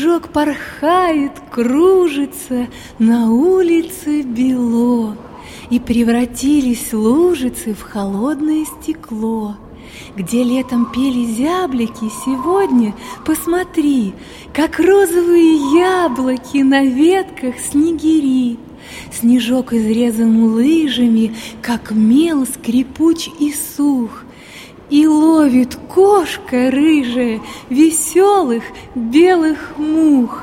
Снежок порхает, кружится, на улице бело, И превратились лужицы в холодное стекло. Где летом пели зяблики, сегодня посмотри, Как розовые яблоки на ветках снегири. Снежок изрезан лыжами, как мел скрипуч и сух, И ловит кошка рыжая веселых белых мух.